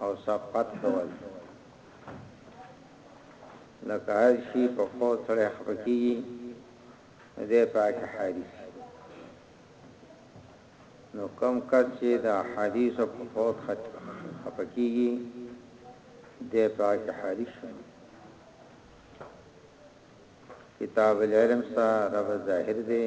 او سبقت کول لکه هر شي په خو سره خپکیږي دې پاک حدیث نو کم کس چې دا حدیث په خو خپکیږي دې پاک حدیث کتاب العلم سره رب ظاهر دی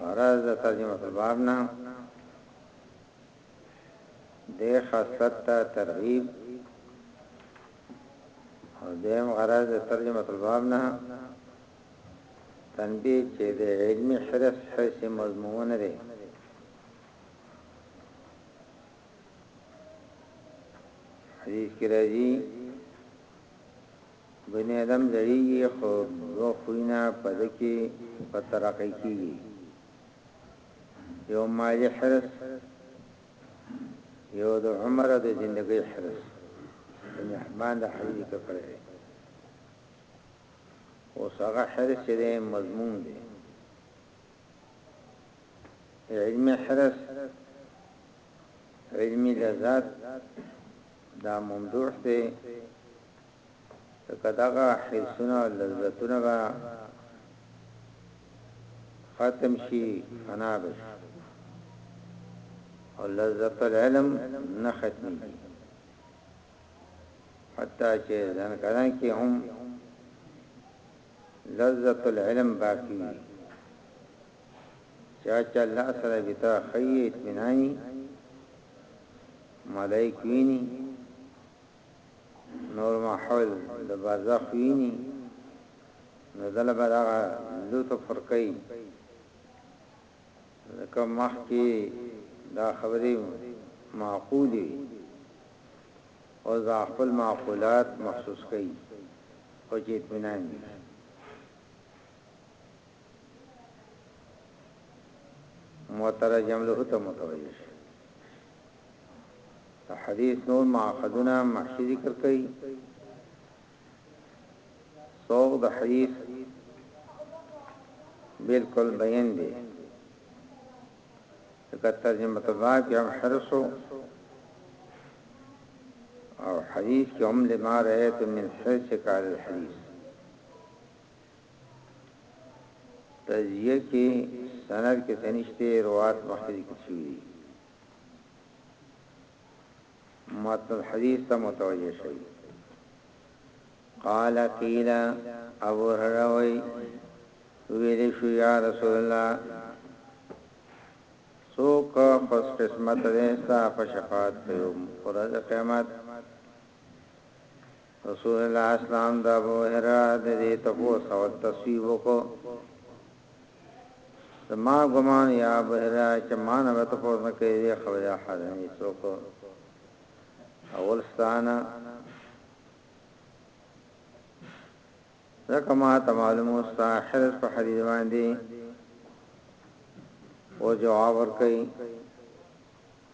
غرض د ترجمة الباب نه دې خاصلت ته ترغیب او دیم غرض د ترجمة الباب نه تنبیه چې د علمي حرص حیث مضمون دی حدیث کې راځي بني ادم زړيږي خو دوه خوينه په ده کې په ترقۍ کېږي، يو مالي حرص، يو د عمر او د زندګۍ حرص. ابن حبان دا حديث ذکر کړی دی. اوس هغه حرص چې دی مضموم دی. علمي حرص علمي لذت دا ممدوح دی ځکه دغه حسونه او لذتونه به ختم شي فنا به شي او لذت العلم نه ختمي حتی چې ځان کړه کې هم لذت العلم باقی وي چا چې الله سره بتا خی اطمینانی ملائک ویني نور محول د برزخ ویني نو دله به دغه لوتو فرقی ځکه مخکې دا خبرې معقولې وي او دا خپل معقولات محسوس کوي او چې اطمینان وي مترجم له ته متوجه شي د حدیث نور معقدونه هم محشی ذکر کړي سوق د حدیث بالکل بیان دی لکه ترجمه الباب کې هم حرسو او حدیث کې هم لما رأيت من حرس کار الحدیث تزیه کې سند کې تنشته روات مخکې ذکر شوی متن الحديث ته متوجه شي قال قيل ابو هرره وي ویل شو یا رسول الله سوک خوش قسمت دې ستا په شفاعت کې پر قیامت رسول الله اسلام د ابوهريره د دې تپوس او تصويب وکړ، زما ګمان يا ابوهريره چې ما نه به تپوس نه کوې دې خبرې احد هم هيڅ وکړ اول ستانه ځکه ما ته معلومه ستا حرس په حدیث باندې او جواب ورکړي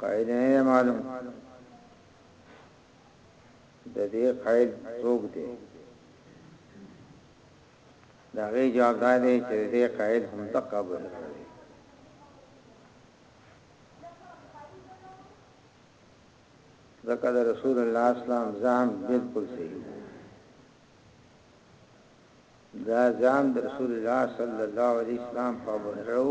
قائل نه معلوم د دې قائل څوک دی دا غي جواب دا دی چې د دې قائل هم تقابل کړی ذکر رسول الله اسلام ځان بالکل صحیح دا ځان رسول الله صلی الله علیه وسلم په بهرو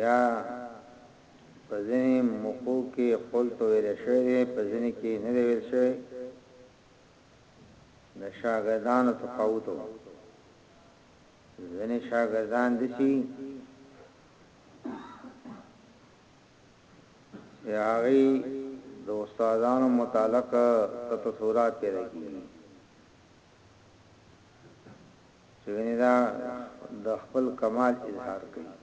یا په ځینې موقعو کې قلت ویل شوی دی په ځینې کې نه دی ویل شوی د شاګردانو تفاوت ځینې شاګردان دي چې هغه د استادانو متعلق تتصورات پیدا کیږي چې ګنې دا د خپل کمال اظهار کوي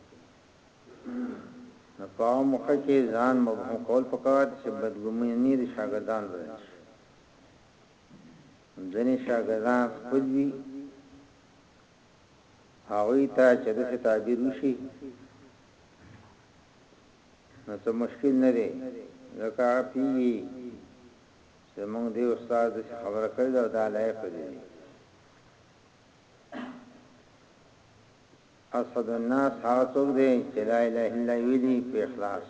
نو په هغه موقع کې ځان مبهم کول پکار چې بدګماني د شاګردان بدل شي ځنې شاګردان خپل وي هغه ته چې د تعبیر وشي نو څه مشکل نه دی ځکه پیږي زموږ دې استاد داسې خبره کړې ده او دا لایق دې دي. اسعد الناس هغه څوک دی چې لا اله الا الله ویلي په اخلاص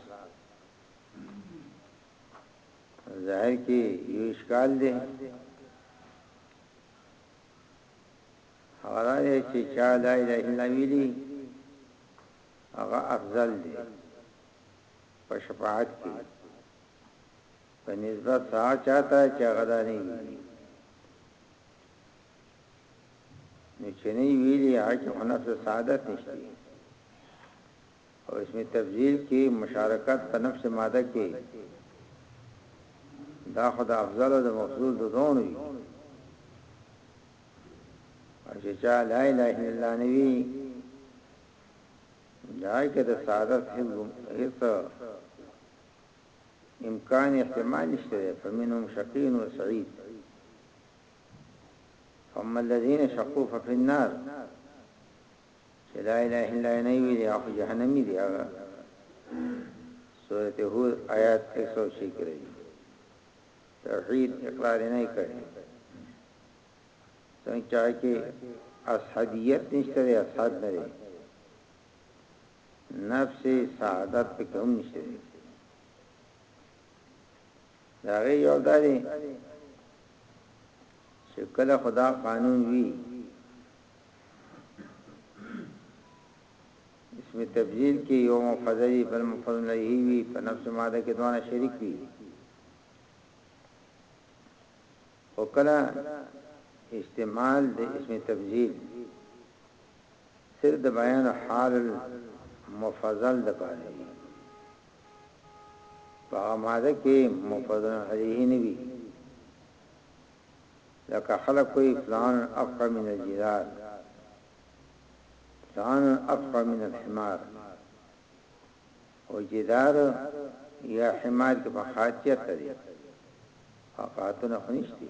ظاهر کې یو اشکال دی هغه دی چې چا لا اله الا الله ویلي هغه افضل دی په شفاعت کې په نسبت د هغه چا ته چې هغه دا نه ویلي. نو چې نه ویلي هغه کې خو نفس سعادت نشته او اسم تفضیل کې مشارکت په نفس ماده کې دا خدا افضل او د مفضول د دون وي چې چا لا اله الا الله نبی دا کې د سعادت هیڅ امکان احتمال نشته دی فمنهم شقی و سعید فاما الذین شقو ففی النار چې لا اله الا نه وی دی اخو جهنمی دی هغه سورته هود آیات 106 کې راځي توحید اقرار نه کړي څنګه چې اصحابیت نشته دی اصحاب نه دی نفس سعادت پکې هم نشته دي دا غي یو داري چې کله خدا قانون وی اسم تبدیل کې یو مفضلی بل مفضل نه وی په نفس ماده کې دوه شریک وی او کله استعمال د اسم تبدیل صرف د بیان حال المفضل دپاره وي په هغه ماده کې مفضل علیه نه وي لکه خلق وی فلان افقه من الجدار فلان افقه من الحمار او جدار یا حمار کې په خاصیت دی فقاتونه خنشتي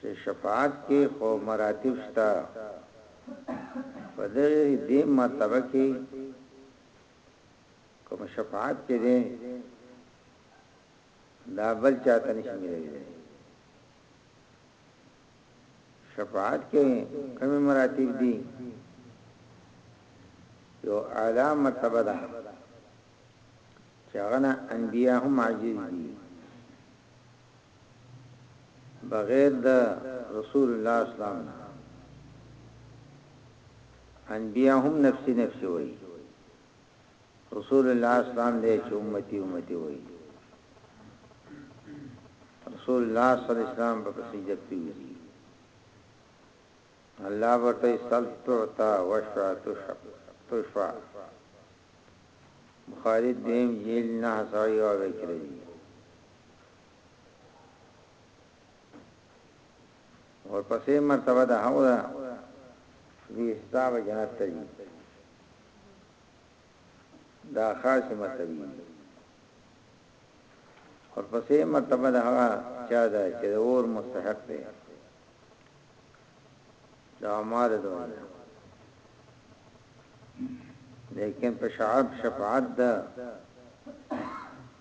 چه شفاعت کی خو مراتب شته په دغی دی مرتبه کی کوم شفاعت چه دی دا بل چاته نشی ملویدای شفاعت کې کوم مراتب دي یو اعلی مرتبه ده چې هغه انبیا هم عاجز دي بغیر د رسول الله اسلام نه انبیا هم نفسی نفسی وای رسول الله اسلام دې چې امتی امتی وای رسول الله صلی الله علیه وسلم په سجده کې وی الله ورته سل تعطا وشفا تشفا تشفا بخاری دیم جیل نه سایو وکړي اور پسې مرتبه ده هغه ده دې حساب جنت ته دي دا خاص مرتبه دي اور پسې مرتبه ده هغه چا ده چې اور مستحق دی دا مار دوی لیکن په شعب شفاعت ده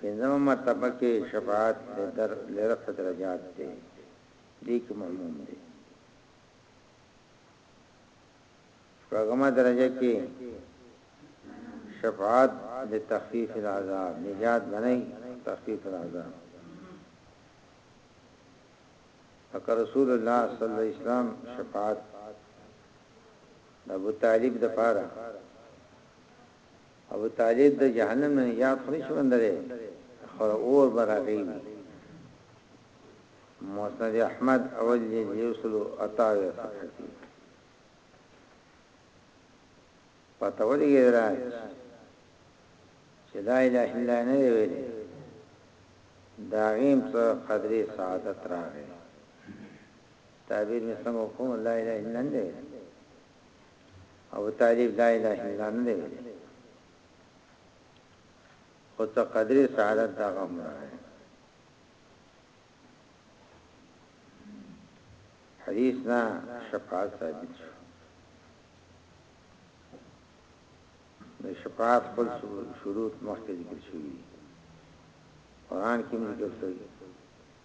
پنځمه مرتبه کې شفاعت لرفع درجات دی دې کې معموم دی شپږمه درجه کې شفاعت لتخفیف العذاب نجات بنئ تخفیف العذاب اکر رسول الله صلی الله علیه وسلم شفاعت ابو طالب د پاره ابو طالب د جهنم نه نجات خو نشي مندلې خو اور به راغی مسند احمد اول جلد یوسلو اتاوی صفحه کی پته ولګی درا چې لا اله الا نه ویل دا غیم څه قدرې سعادت راغی تعبیر می څنګه کوم لا اله الا نه ابو طالب لا اله الا الله نه دی ویلی خو ته قدرې سعادت دا غم نه حدیث نه شفاعت ثابت شو د شفاعت خپل شروط مخکې ذکر شوی قرآن کې موږ ذکر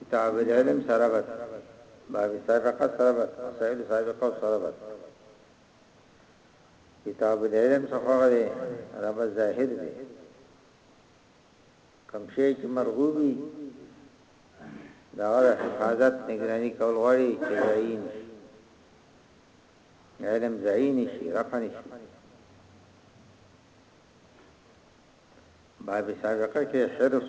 کتاب العلم سره بس باب سابقه سره بس مسائل سابقه سره بس کتاب العلم څخه غره رب ظاهر دی کم شي چې مرغوبي دا غره حفاظت نگرانی کول غواړي چې زین علم زین شي رفع نشي باب سابقه کې حرص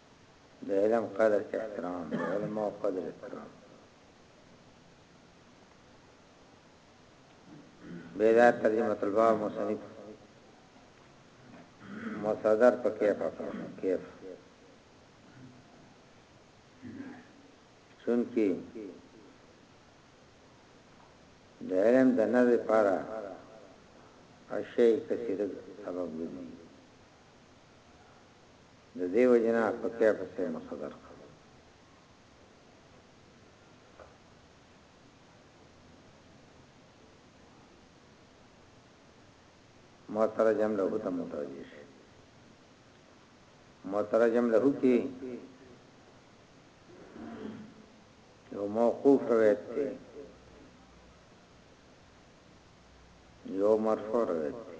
د علم قدر احترام د علماء قدر احترام بیدا ترجمه الباب مصنف مصدر په کیف اکرم کیف چونکی د علم د نه لپاره اشیاء کثیره سبب ګرځي د دې وجې نه په کیف پسې مه خبر کوه. مترجم له ته متوجه شي مترجم له کې یو موقوف روایت دی یو مرفوع روایت دی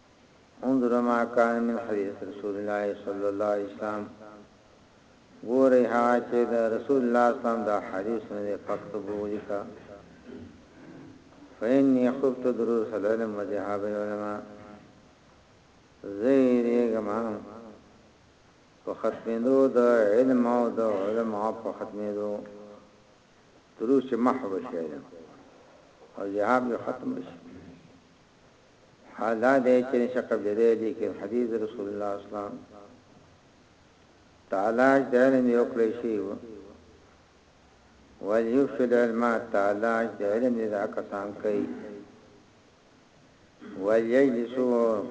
انظر ما کان من حدیث رسول الله صلی الله علیه وسلم ګورئ هغه چې د رسول الله صلی الله علیه وسلم د حدیث نه فکتبو ولیکا فإني خفت دروس العلم وذهاب العلماء زیریګم په ختمېدو د علم او د علماء په ختمېدو دروس محو شي او ذهاب ختم شي حال دا دی چې نشه قبلېدای لیکن حدیث د رسول الله اسلام تعالاج د علم یو کړی شی و ولیفش العلم تعالاج د علم نه دا کسان کوي ولیجلسو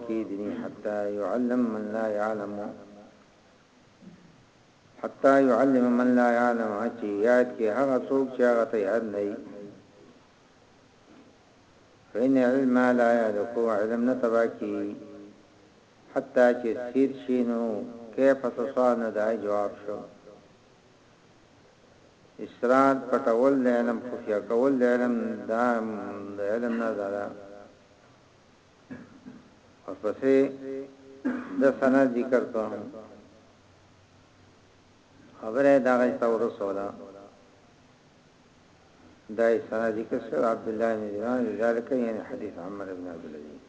کی دنی حتی یعلم من لا یعلم حتی یعلم من لا یعلم چې یاد کې هغه څوک چې هغه ته یاد نه فإن علم لا يهلک علم نه تباه کیږي حتی چې سیر شي نو کیف تصال نه دای جواب شو اسرار پټول د علم خفیا کول د علم دا د علم نه زړه او پسې د سند ذکر کوم خبره یې دغه شته ورسوله. دا یې سره ذکر شو عبدالله بن جبران لذلك یعنی حدیث عمر بن عبدالعزیز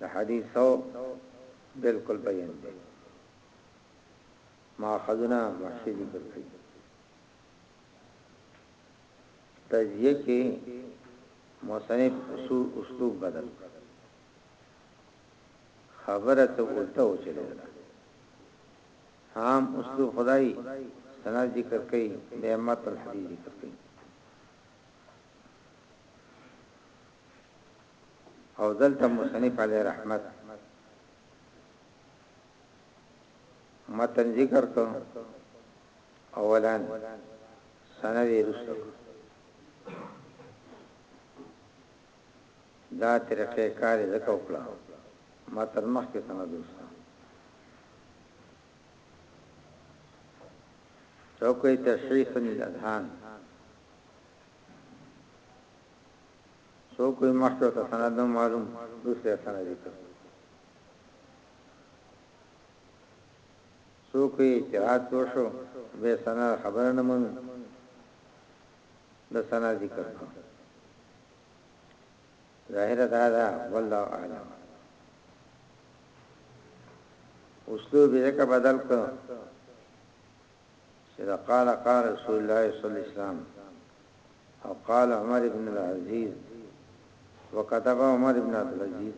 د حدیث سو بالکل بیان دی ما خذنا مخشی ذکر کړی تجزیه کې مصنف اسلوب بدل کړ خبره ته الټه وچلوله عام اسلوب خدای سنا ذکر کوي به متن حدیث ذکر کوي او دلته مصنف علی رحمت متن ذکر کو اولا سند رسو دا طریقه کار یې ځکه وکړه ما تر مخکې سند وسته چوکې تشریح الاذهان څوک یې مخکې ته سند نه معلوم دوسرے سند ذکر څوک یې اعتراض وشو به سند خبر نه منو د سند ذکر کړو ظاهر دا دا والله اعلم اسلوب یې کا بدل کړ چې دا قال قال رسول الله صلی الله علیه وسلم او قال عمر ابن العزيز وكتب عمر ابن عبد العزيز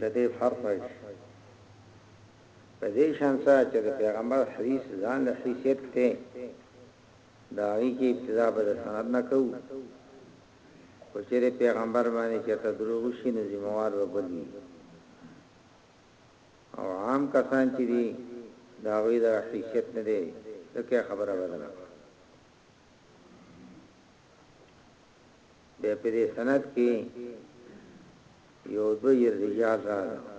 د دې فرق دی په دې شان سره چې د پیغمبر حدیث ځان له حیثیت ته د هغوی کی ابتدا به د سند نه کوو که چیرې پیغمبر باندې چیرته دروغ وشي نو ذمه وار به بل وي او عام کسان چې دي د هغوی د حیثیت نه دی ځکه خبره بدله کړه بیا په دې سند کې یو دوه رجال راغله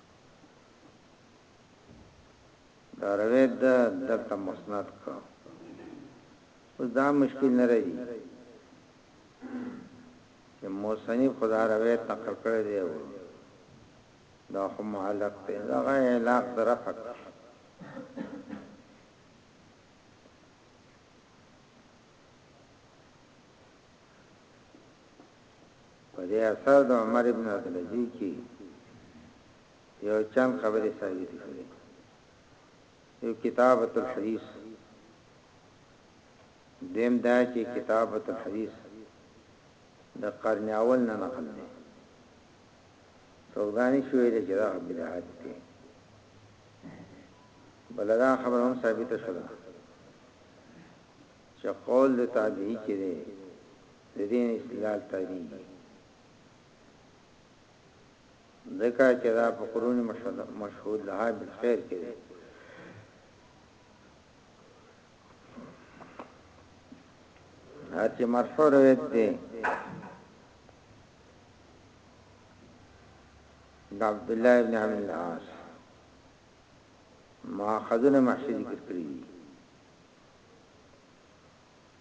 دا روایت ده دلته مسند کړو اوس دا مشکل نه راځي چې موسنی خدا روایت نقل کړی دی دا هم معلق دی دا غي علاق درفق په دې اثر د عمر ابن عبدالعزیز کي یو چند خبرې ثابتې شوې دي. یو کتابة الحدیث دویم دا چې کتابة الحدیث د قرن اول نه نقل دی سودانی شوی دی چې دا بدعات دی بلدا خبر هم ثابت شوه چې قول د تابعی کې دی د دین استدلال تاویږي، ځکه چې دا په قرون مشهود لها بالخیر کې دی. هر چې مرفوع روایت دی د عبد الله ابن عمرو العاص ما خذونه محشي ذکر کړی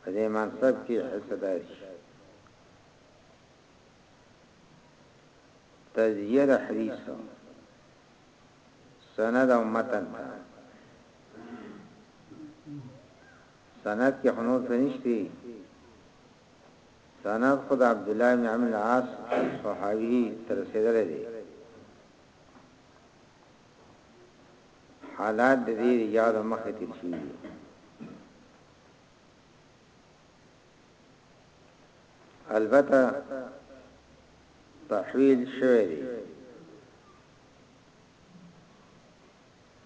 په دې منصب کې حصه دار شي. تجزیه د حدیث سند او متن ته سند کې خنور څه نشته سند خود عبد الله بن عمرو العاص صحابي تر رسیدلې حالات د دې رجالو مخې تېر شوي دي. البته تحویل شوی دی.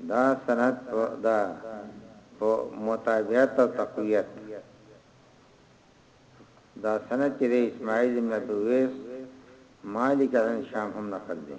دا سند دا په متابعت او تقویت دا سند چې د اسماعیل بن ابي ویس مالک عن شام هم نقل دی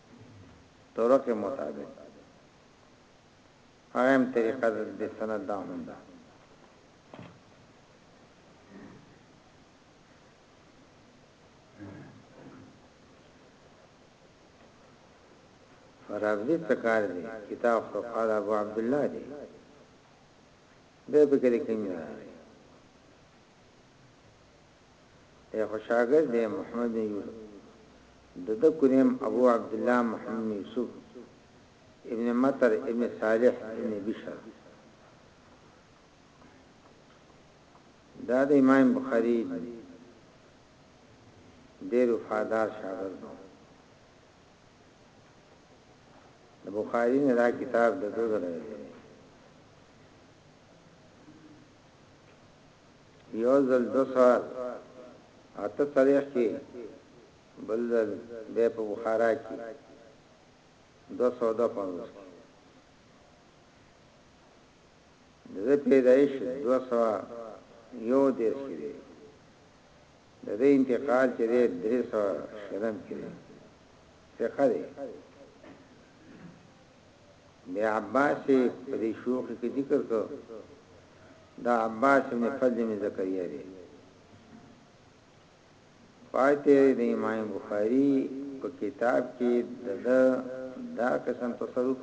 طرق مطابق هغه هم طریقه د سند دا هم ده فرابدی تکار دی کتاب فقال ابو عبد الله دی به به کې کوم دی خو شاګرد دی محمد بن یوسف دده کنیم ابو عبدالله محمد بن یوسف ابن مطر ابن صالح ابن بشر دا د امام بخاری ډیر وفادار شاګرد دی د بخاری نه دا کتاب د دوه یو ځل دو سوال اته څلویخ کی بل ځل بیا په بخارا کی دو سو دو پنځوس کی د پیدایش دو سو یو دیرش کی دی د دې انتقال چې دی درې سو شلم کی دی څه خره د عباس په دې شوخ کې ذکر کو دا عباس ابن فضل ابن زکریا دی پاتې د امام بخاری په کتاب کې دغه دا قسم تصرف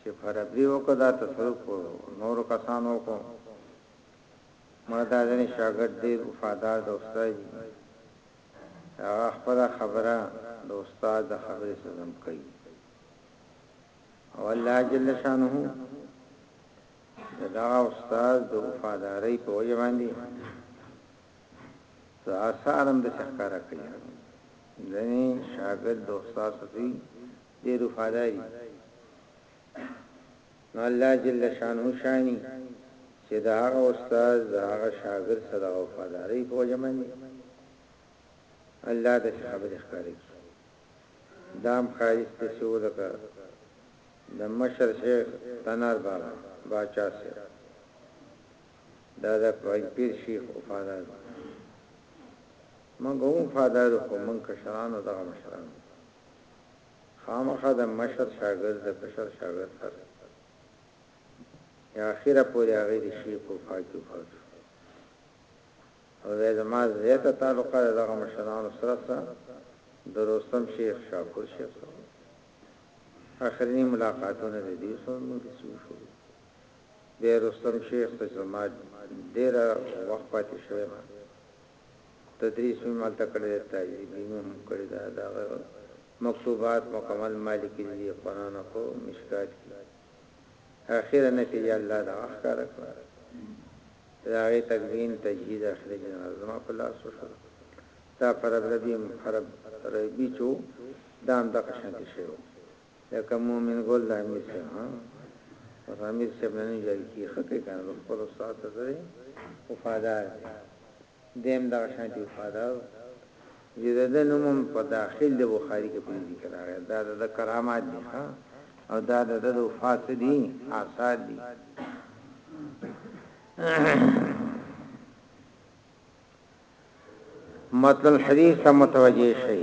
چې فربري وکړه دا تصرف نور کسانو کو مردا ځنې شاګرد دی وفادار د استاد هغه خپله خبره د استاد د خبرې سره ضم کوي او الله جل شانه دا استاد د وفاداری په وجه باندې دا آثارم د څخکارا کوي ځنې شاګرد د استاد سره ډېر وفاداری نو الله جل شانه شاني چې د هغه استاد د هغه شاګرد سره د وفادارۍ په وجه باندې الله داسې خبرې ښکاره کړي دام خالص ته سو لکه د مشر شیخ تنار بابا باچا سره دا د پیر شیخ وفادار مونږ هم وفادار خو مونږ کشرانو دغه مشرانو خامخا د مشر شاګرد د کشر شاګرد تر يا اخيره پورې هغه دي شي په پا کې وفات شو او دا زما زياته تعلقه د دغه مشرانو سره سره د روستم شیخ شاپور شیخ سره اخرنی ملاقاتونه د دې سره نو رسو شو د روستم شیخ سره زما ډیر وخت پاتې شوی تدریس مې هملته کړی دی، تهذیبي مې هم کړې ده، د هغه مکتوبات مکمل ما لیکلي دي، قرآن او په مشکات کې اخیره نفي یا الله دغه ښکاره کړه، چې د هغې تکوین، تجهیز، اخیري جنازه زما په لاس وشوله، دا په ربربي هم، فرب ربي، چې و، دا هم دغه شانتې شوی و، لکه مومن ګل د امیر صاحب ها اوس امیر صاحب نه جاری کی خکه کنه د خپل استاد ته سره وفادار دیم دا شانتی وفادار جدد نوم په داخل د بخاری کې په ذکر راغی دا د کرامات دي ها او دا د د وفات دي آثار دي مطلب حدیث ته متوجه شئ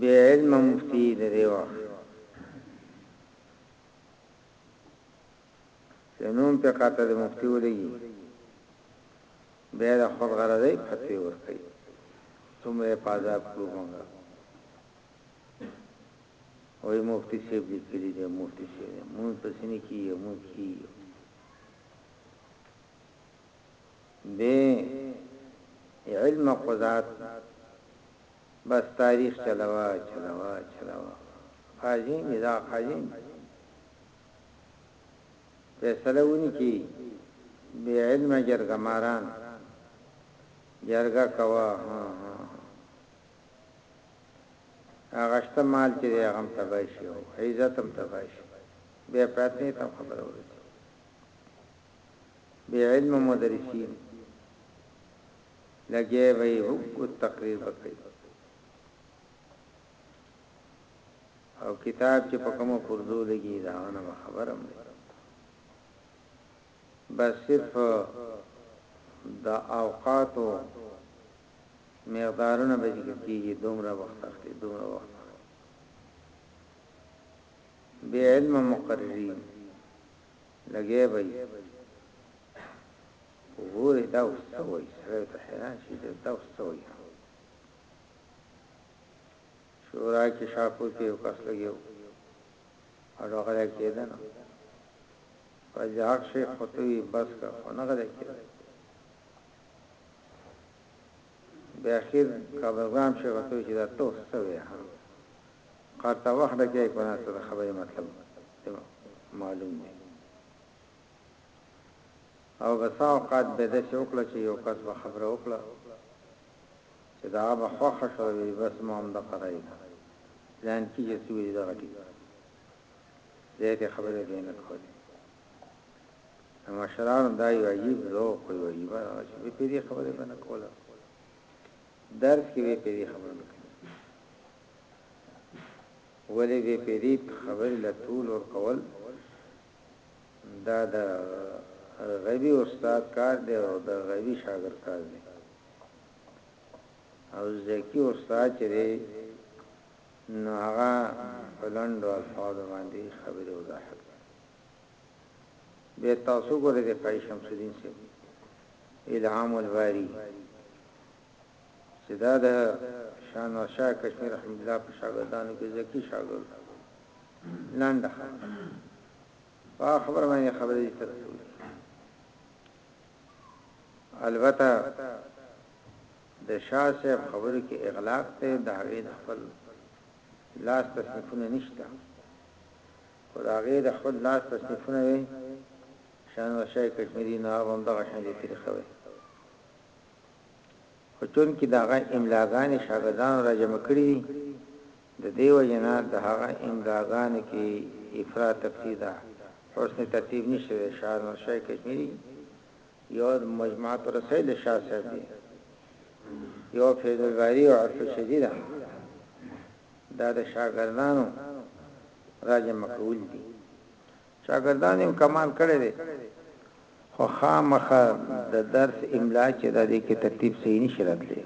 بې علمه مفتي د دې وخت چې نوم پې قاطع د مفتي ولګي بیا د خود غرضۍ فتوی ورکوي څومره په عذاب کړو موږ وای مفتی صاحب لیکلی دی مفتی صاحب مون پسنی کیه مون کیه به علم قضات بس تاریخ چلوه چلوه چلوه. قاضي مې دا قاضي مې فیصله ونکړي بې علمه جرګه ماران جرګه کوه ها ها هغه شته مال چې هغه هم تباه شي او عزت هم تباه شي بیا پاتنې ته خبره ورسي بې علم مدرسین لګیا به یې هم اوس تقریر به کوي او کتاب چې په کومه پرزو لګي دا نه خبرم نه بس صرف د اوقاتو مقدارونه به ذکر کیږي دومره وخت اخلي دومره وخت به علم مقررین لګي به وروره دا اوس څه وای سړی ته حیران شي چې دا اوس څه وای شورا کې شاکو کې یو کس لګیو اړو غلا کېده نو په ځاک شي خطوي بس کا نه غلا کېده به اخر کابلګام شي خطوي چې دا تو څه وای قرطه وخت کې کنه ته خبرې مطلب معلوم دی او بسا اوقات به داسې وکړه چې یو کس به خبره وکړه چې د هغه به خوښه شوه وي بس ما هم دغه رای ده پلان کې چې څه وي دغه ټیک زیاتې خبرې به نه کولې نو مشرانو دا یو عجیب ذوق یو عجیب چې به په دې خبرې به نه کوله درس کې به په دې خبره نه کوله ولې به په دې خبرې له طول ور کول دا د غوی استاد کار دی او د غوی شاګرد کار دی او زکی استاد چې دی نو هغه په لنډو الفاظو باندې خبرې وضاحت به تاسو ګورئ د قای شمس الدین سي الهام الباری چې دا د شان ورشاه کشمیر رحم الله په شاګردانو کې ځکه شاګرد لنډه خبره په خبره باندې خبرې سره سوچ البته د شاه صاحب خبرو کې اغلاق ته د هغې د خپل لاس تصنیفونه نشته خو د هغې د خپل لاس تصنیفونه وي شان وشای کشمیری نه هم دغه شان دي طریقه وي خو چون کې دغه املاګانې شاګردانو را جمع کړې د دې وجې نه د هغه املاګانو کې افراط تفریط ده، حسن ترتیب نشته دی، شاه احمد شاه کشمیري یو مجموعة الرسائل د شاه صاحب دی، یو فیض الباري او عرف الشدی ده، دا د شاګردانو راجمع کول دي، شاګردانو هم کمال کړی دی، خو خامخا د درس املا چې ده دې کې ترتیب صحیح نشي راتلی.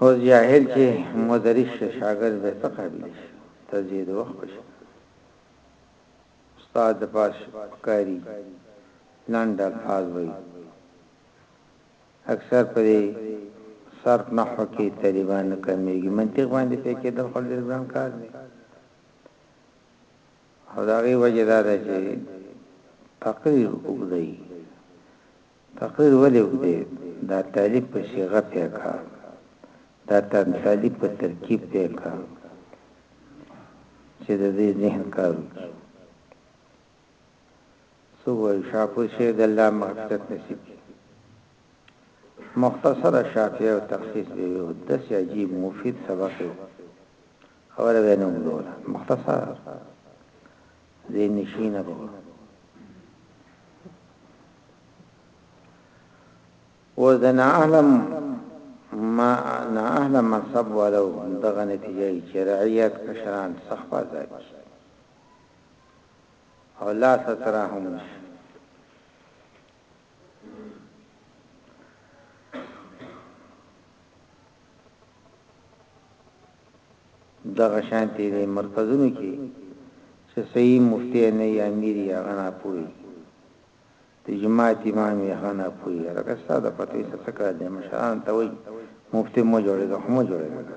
او جاهل چې مدرس شي شاګرد به څه قابل شي تزيد وخت شي استاد د پاس کاری لند الفاظ وي اکثر پرې صرف نحو کې طالبان کمیږي منطق باندې پکې د خپل ځان کار دی او دا غي وجه دا ده چې تقریر وګړي تقریر ولې وګړي دا طالب په شیغه پیکا دا طالب په ترکیب پیکا چې د دې ذهن کار وکړي سو وای شاپور شه د الله مغفرت نصیب مختصر شافعی او تخصیص به وی او داسی عجیب مفید سبق یی وو خبره به نه اوږدوله مختصر ذهن نشینه به وه. اوس د نا اهلم ما نا اهلم منصب والو دغه نتیجه یې چې رعیت کشران سخت آزاد شي او لا ستراهم شي دغه شانتي د مرکزونو کې چې صحیح مفتی نه یا امیر یا غنا پوي د جماعت امام یا غنا پوي راکه ساده فتوی څه کار دی مشران ته وایي مفتی مو جوړېږه هم جوړېږه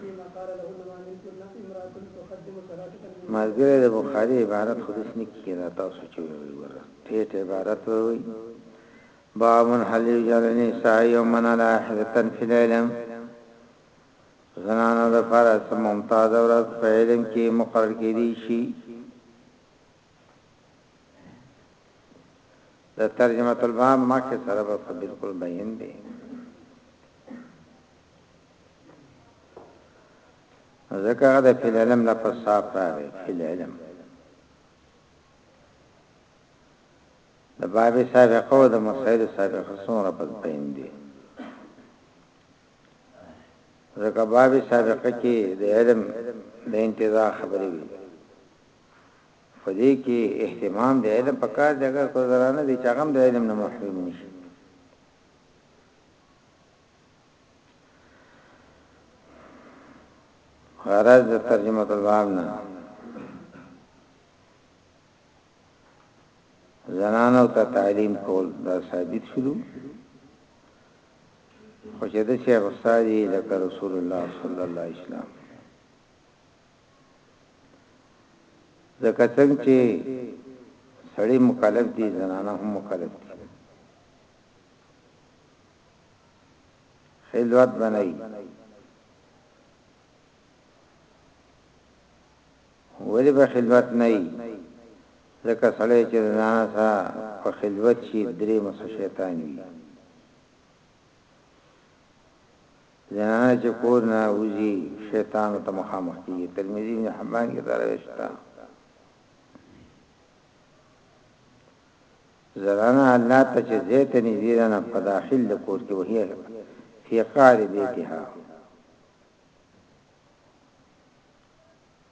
فيما قال لهن ما منكن امرأة تقدم صلاتك من الناس. ملګری د بخاری عبارت خلوص نه کیږی دا تاسو چه ویی ګوره ټیټ عبارت ویی باب هل یجعل النساء یوما علی حدة فی العلم زنانو لپاره څه ممتاز ورځ په علم کی مقرر کیدی شی د ترجمه الباب مخی سره به په بلکل بین دی. ځکه هغه د فی العلم لپس صاف راغی فی العلم د باب سابقه او د مسائل سابقه څومره پد پین دي ځکه باب سابقه کې د علم د انتظار خبرې وي فدې کې اهتمام د علم په کار دی اگر کو زرانه دي چې هغه د علم نه محروم نشي غرض د ترجمه الباب نه زنانو ته تعلیم کول دا ثابت شلو خو چې د شیخ استاد یې لکه رسول الله صلی الله علیه وسلم ځکه څنګه چې سړی مکلف دي زنانه هم مکلف دي خلوت بنای ولی به خلوت نه ای ځکه سړی چې زنانه سره په خلوت شي درې مس شیطان وي زنانه چې کور نه وځي شیطان ته مخامخ کیږي ترمذی بن حبان کې دا راوښتا زرانه الله ته چې زه ته نږدې ده نه په داخل د کور کې وهي فی قار بیتها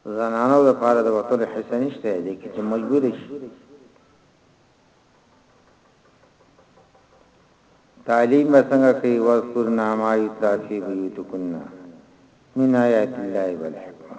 زنانو د پاره د وطن حسن نشته دي چې مجبور شي تعلیم څنګه کوي وذکر نامای ترافی بیوتکنا من آیات الله والحکمه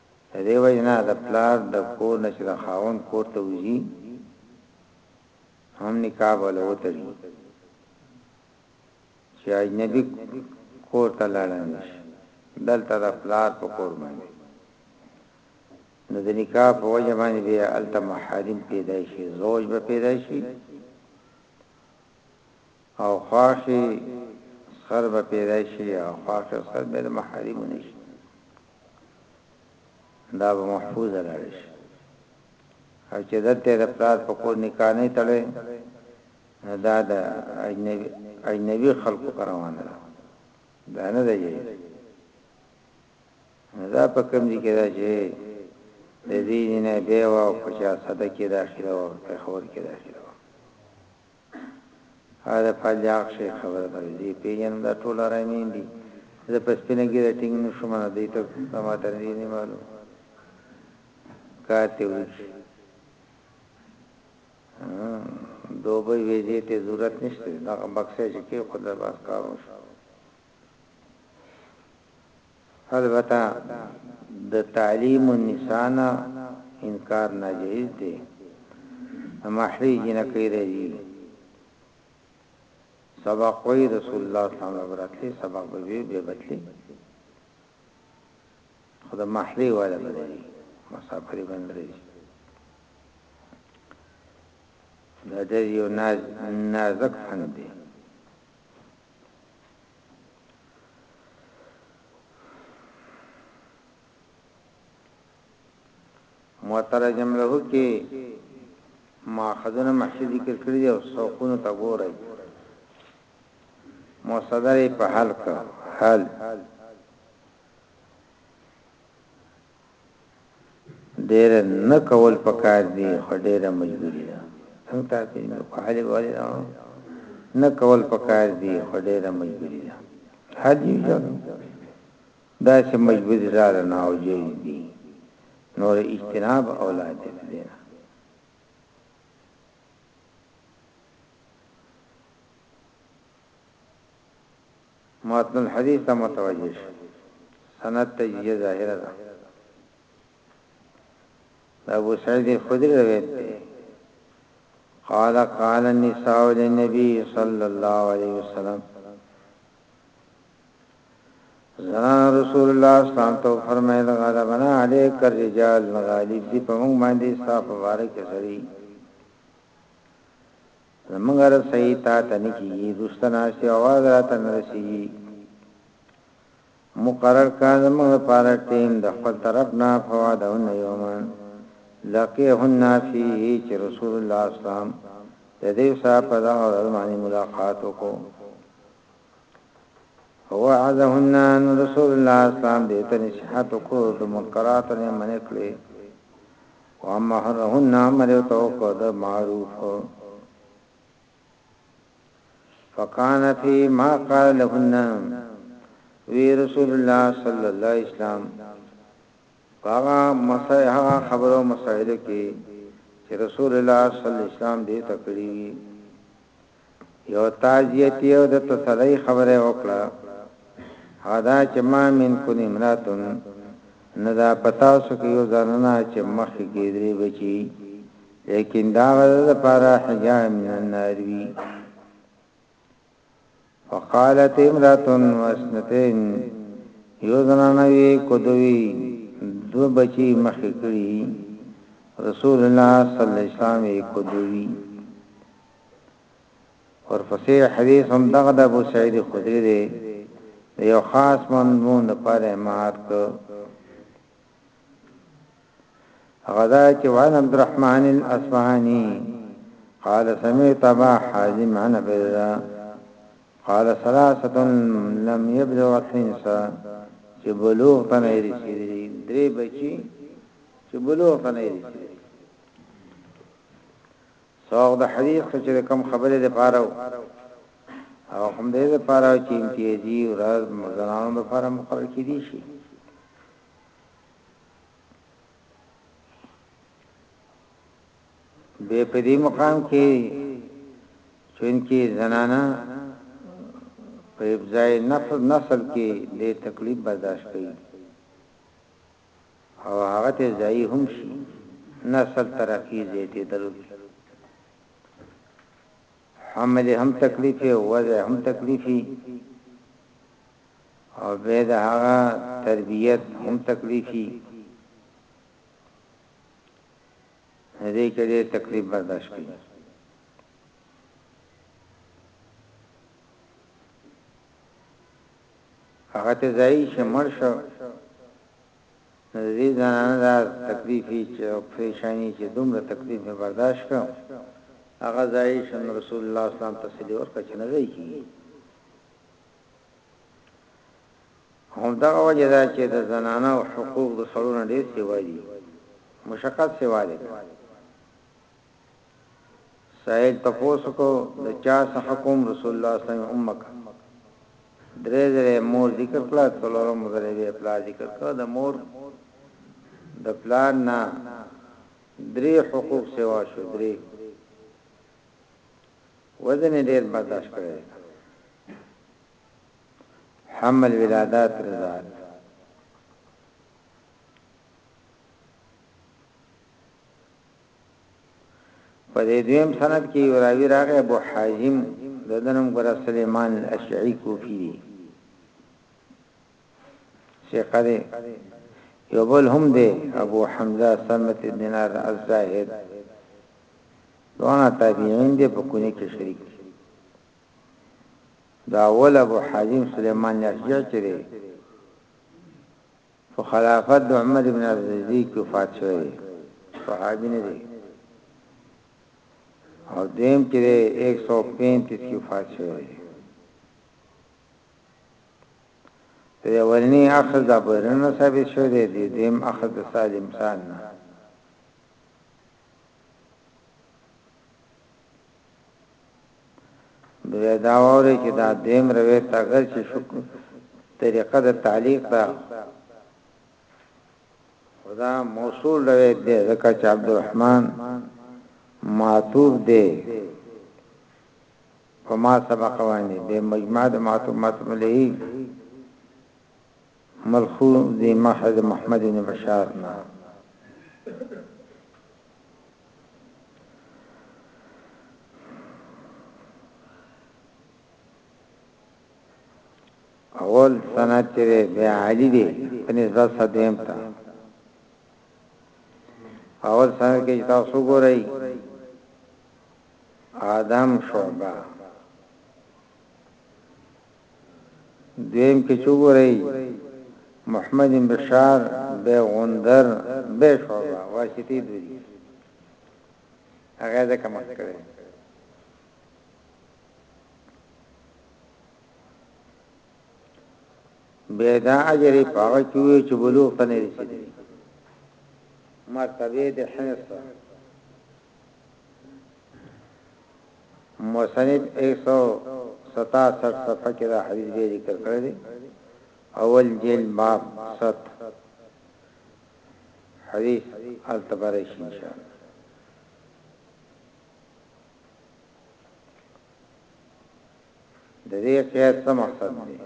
د دې وجه نه د پلار د کور نه چې د خاوند کور ته وځي هم نکاح ولا وتړي چې اجنبي کور ته لاړ نه شي دلته د پلار په کور باندې نو د نکاح په وجه باندې بیا الته محارم پیدا شي زوج به پیدا شي او خواښې سخر به پیدا شي او خواښې سخر به د محارمو نه شي دا به محفوظ لاړ شي او چې دته د پلار په کور نکاح نه تړي دا د اجنبي اجنبي خلکو روانه ده دا نه دی دا په کوم دي کې دا چې د دې نه به او 50 صدقه داخله او په خور کې داخله هغه د فاجعه کښې خبره کړې زۀ پېژنم دا ټول ارامين دي زۀ پۀ سپينه ږيره ټينګ نۀ شوم نو دوي ته کوم کار ماته نۀ دي معلوم کار تۀ وکړي دوبۍ وېزې تۀ ضرورت نشته دي دغه بکسه چې کېښوده بس کار وشو. البته د تعلیم النساء نه انکار ناجایز دی، د محلي جینکۍ راځي سبق وایي رسول الله صلی الله علیه وسلم به راتلی سبق به وی بیا به تلی خو د محلي والا به نه وي مسافري به نه راځي دا ډېر یو نازک فن دی مترجم له کې ماخذونه محشي ذکر کړی دی او سوقونو ته ګورئ مصدر په حل کا حل ډيره نه کول پکار دي خو ډيره مجبوري ده څنګه تاسو نو په حالي واري نه کول پکار دي خو ډيره مجبوري ده حالي جو دا چې مجبوري زار نه او جي دي نور اجتناب اولاد دي متن الحديث ته متوجه شي سند تجزیه ظاهره ده دا ابو سعید خدری روایت دی قال قال النساء للنبي صلى الله عليه وسلم زنان رسول الله صلی الله علیه وسلم فرمایله غضبنا علیک الرجال غالب دی په موږ باندې صاحب مبارک سړي زمونږ رسۍ تا ته نه کېږي، دوسته ناست یو اواز راته نه رسېږي. مقرر کړه زمونږ لپاره ټیم د خپل طرف نه فوعدهن یوما لقیهن فیه چې رسول الله اسلام د دوی سره په دغه ورځ باندې ملاقات وکړو. وعظهن ان رسول الله اسلام دې ته نصيحت وکړ د منکرات نه منع کړې او امرهن امر یو توکو د معروف فکان فی ما قال لهن وی رسول الله صلی الله علیه وسلم هغه مسایح خبرو مسائل کې چې رسول الله صلی الله علیه وسلم دې تکړی یو تعزیتی او د تسلی خبره یې وکړه، هغه دا چې ما منکن امراتن، نه ده په تاسو کې یو زنانه چې مخکې کې درې بچي لیکن د هغه د لپاره حجاء من النار وي. فقالت امراتن و اثنتین یو زنانه وي که دوه وي دوه بچي مخکې کړي رسول الله صلی الله علیه وسلم یې که دوه وي ورپسې حدیث هم دغه د ابو سعید خدری دی د یو خاص مضمون لپاره امارت کو غدا چې وان عبد الرحمن الاصفهاني قال سمعت ابا حازم عن بيرا قال ثلاثه لم يبلغ الحنسا چې بلوغ ته نه رسیدلی درې بچي چې بلوغ ته نه رسیدلی څوک د حديث ته چې د کوم خبرې لپاره او هم دې لپاره چې امتيازي ورځ زنانو لپاره مقرر کړي شي به په دې مقام کې چونکی زنانا په ابزای نفس نسل کې د تکلیف برداشت کوي او هغه ته ځای هم شي نسل ترقی زیاتیدلو کې حمل هم تکلیف او وضع هم تکلیفي او به د هغه تربیت هم تکلیفي دې کې دې تکلیف برداشت کړي هغه ته ځايي چې مړ شو نو د دې زنانه دا تکليف يې چې او پرېشاني يې چې دومره تکليف مې برداشت کړ هغه ځايي شو نو رسول الله اسلام تسلي ورکړه چې نه ځايي کېږي هم دغه وجه دا چې د زنانه او حقوق د سړو نه ډېر سیوا دي مشقت سیوا دي سعید تپوس وکړ، د چا څخه کوم رسول الله صلی الله علیه وسلم امه کړ؟ درې ځله یې مور ذکر کړه، څلورم ځل یې بیا پلار ذکر کړ، د مور د پلار نه درې حقوق سوا شو، درې وزن یې ډېر برداشت کړی دی، حمل، ولادت، رضاعت. په دې دویم سند کې یو راوی راغی ابو حازم د دنم ګره سلیمان الاشعی کوفی دی ثقه دی یو بل هم دی ابو حمزه سلمت دینار الزاهد دوانا تابعین دی په کونی کې شریک دی دا اول ابو حازم سلیمان نرجع چره په خلافت د عمر ابن عبدالعزیز کې وفات شوی دی صحابي نه دی او دویم چې 135 کې وفات شوی دی د اولنی اخذ د بیرنو ثابت شو دی د دیم اخذ د سالم سان نه بیا دا وره چې دا دیم روایت اگر چې شکر طریقه د تعلیق دا خدا موصول روایت دی ځکه چې عبدالرحمن معتوب دی فما سبق وانی به مجمع د معتوب مطملهی مرفوع دی محض د محمد بن بشار نه اول سند چې دی عالی دی په نسبت صدیم ته اول سند کې تاسو ګورئ آدم شعبہ دویم کې چې وګورئ محمد بن بشار به غندر به شعبه واسطي دوی هغه ځکه مخ کړی بيدا اجر پاوه چوي چې بلوغ ته نه رسیدي مرتبه د حنس مسند ایک سو ستاسټ صفحه کې دا حدیث به ذکر کړی دی اول جیل باب ست حدیث التبرش ان شاء الله د دې قیاس څه مقصد دی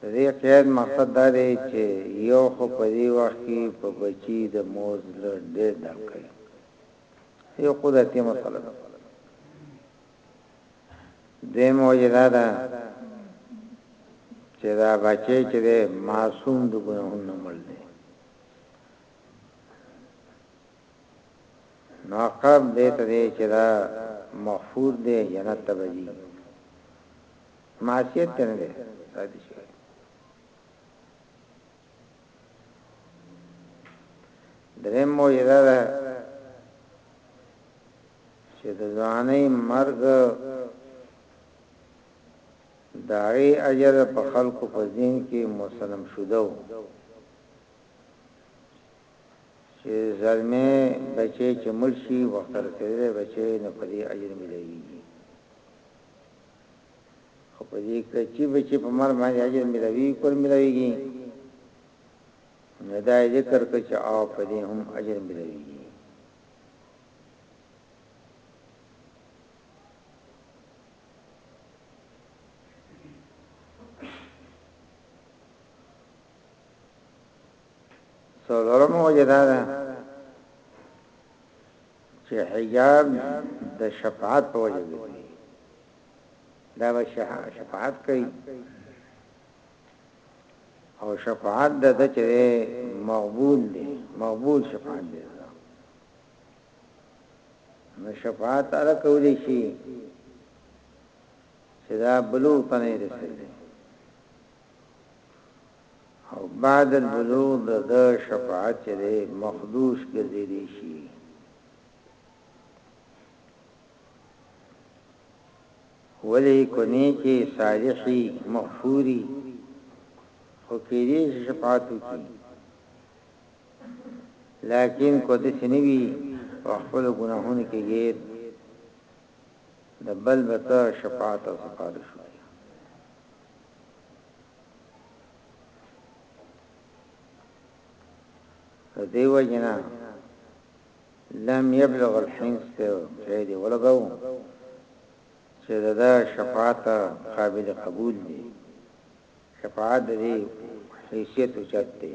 د دې قیاس مقصد دا دی چې یو خو په دې وخت کې په بچي د مور زړه ډېر درد کوي یو قدرتي مسله ده دې موجوده ده چې دا بچي چې معصوم د ګناهونو مړ دی نو عقاب دې ته دی چې دا مغفور دی جنت ته به ځي معصیت نه دی پاتې شوی دریم موجوده ده چې د ځواني مرګ داغي اجر په خلکو په ذهن کې مسلم شوده چی زلمی بچی چی مړ شی وخت ته رسیدلی بچی وی نو پدی اجر ملاویږی خو پدی کچی بچی په مړ باندی اجر ملاویږی کول ملاویږی نو دا ذکر کړ چی او پدی هم اجر ملاویږی څلورمه وجه دا ده چې حجاب د شفاعت په وجه دی دا به شفاعت کوي او شفاعت د د چې مقبول دی مقبول شفاعت دی نو شفاعت تعالی کولی شي چې دا بلوغ ته نه رسېږي او بعد البلوغ د ده شفاعت چه دی مخدوش ګرځیدی شی. ولی که نیکی صالحی مغفوری خو کیدی شی شفاعت وکی لیکن که دسی نه وی په خپل ګناهونو کې غیر د بل بته شفاعت او سفارش دیو جنا لم يبلغ الحنس ته دی ولګاو چې دا شفاعت قابل قبول دی شفاعت دی حیثیت چت دی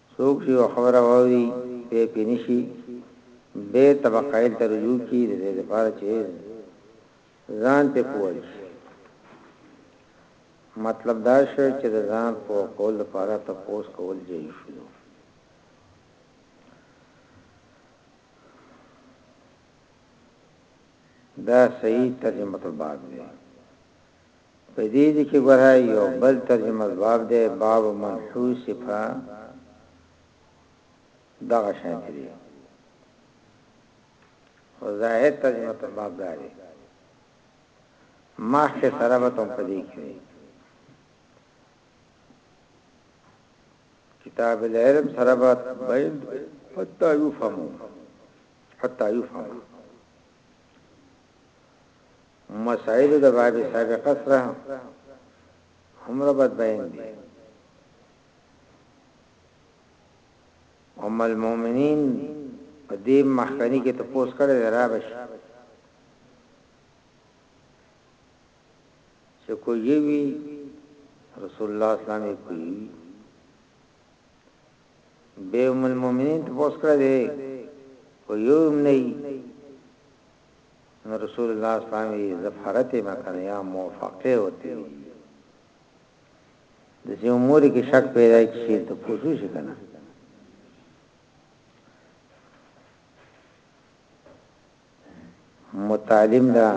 څوک چې یوه خبره واوري پوه پرې نه شي، بېرته به قایل ته رجوع کړي، د دې لپاره چې ځان پرې پوه شي. مطلب دا شو چې د ځان پوه کولو لپاره تپوس کول جایز شو. دا صحیح ترجمة الباب دی. په دې دي چې ګوره يو بل ترجمه ځواب دی باب منحوس په دغه شانتي دی خو ظاهر ترجمه ته باب داري ماخ کې سره به تم پدې کې کتاب العلم سره به بین حتا یفهمو حتا یفهمو مسائل د باب سابقه سره هم ربط بیان دي ام المؤمنین په دې مخکنی کې ته پوس کړی را بش چې کو یوي رسول الله صلی الله علیه وسلم به ام المؤمنین ته پوس کړی دی کو یو نه نو رسول الله صلی الله علیه وسلم یی زفرت یی مکنه یا موفقه ورته ویلی دی دسی امور کی شک پیدا کی شی ته پوسو شی کنه متعلم دا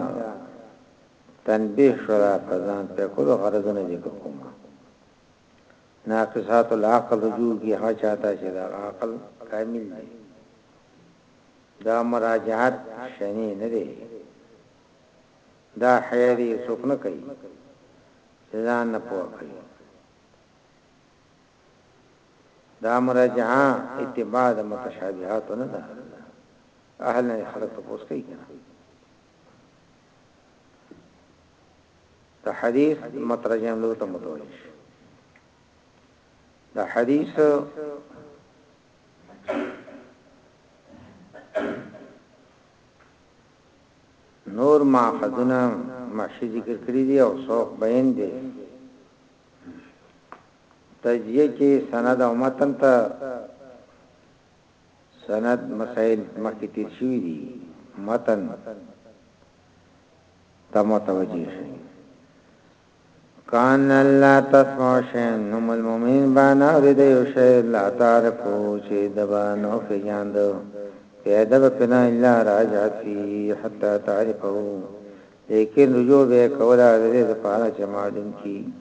تنبیه شورا فزان په کولو غرضونه ذکر کوم ناقصات العقل رجوع کی هغه چاته چې دا عقل کامل دی دا مراجعت شنی نه دی دا حیا دی څوک نه کوي چې ځان نه پوه کړي دا مراجعه اتباع د متشابهات نه ده اهل نه خلق ته پوس کوي کنه ته حدیث مترجم لو ته متوجه دا حدیث نور ماخذونه مخشي ذکر کړی دی او سوق بیان دی تجزیه کې سند او متن ته سند مسائل مخکې تیر شوی دی متن ته متوجه شئ کان لا تسمع شيئا ام المؤمنين با نه اوريده يو شی لا تعرفو چی دبا نه پیژاند پیاده به پنا الا راجعت فی حتی تعرفه لیکن رجوع به کولا دې د پاره چې معلوم کی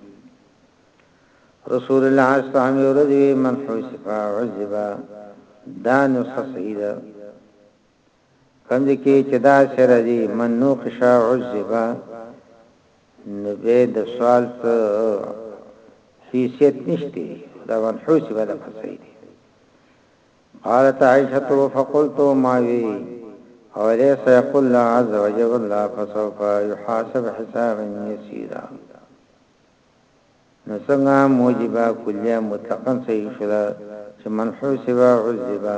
رسول الله صلی الله علیه وسلم من حسفا عذبا دا نو صحیح ده کوم ځای کې چې داسې راځي من نوقش عذب نو بیا د سوال څه حیثیت نشته دا من حسب دا صحیح دی قالت عائشه فقلت ما وی او ليس يقول الله عز وجل الله فسوف يحاسب حسابا يسيرا نو څنګه موجبه کلیه مطلقاً صحیح شوه چې منحوس و عذبا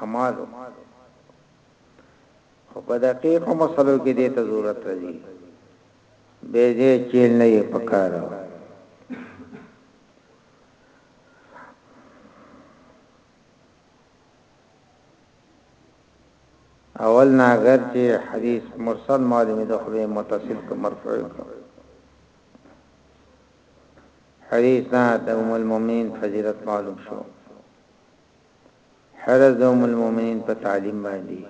اعمالو خو په دقیقو مسلو کې دې ته ضرورت راځي به دې چیل نه یې پکاره اول ناګر چې حدیث مرسل معلومه د خدای متصل ک مرفوع حدیث نه د ام المؤمنین فضیلت معلوم شو حرص د ام المؤمنین په تعلیم باندې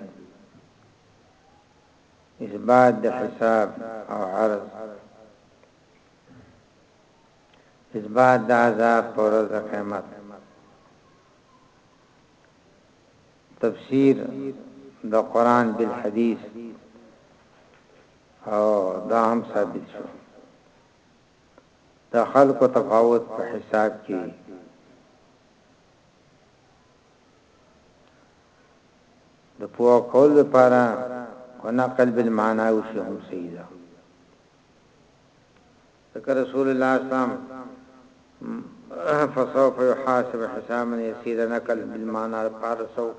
اثبات د حساب او عرض اثبات د عذاب پر ورځ د قیامت تفسیر د قران بالحديث او دا هم ثابت شو د خلکو تفاوت په حساب کې وي. د پوه کولو لپاره که نقل بالمعنا وشي هم صحیح ده. ذکر رسول الله اسلام فسوف يحاسب حسابا يسير نقل بالمعنا فارسوک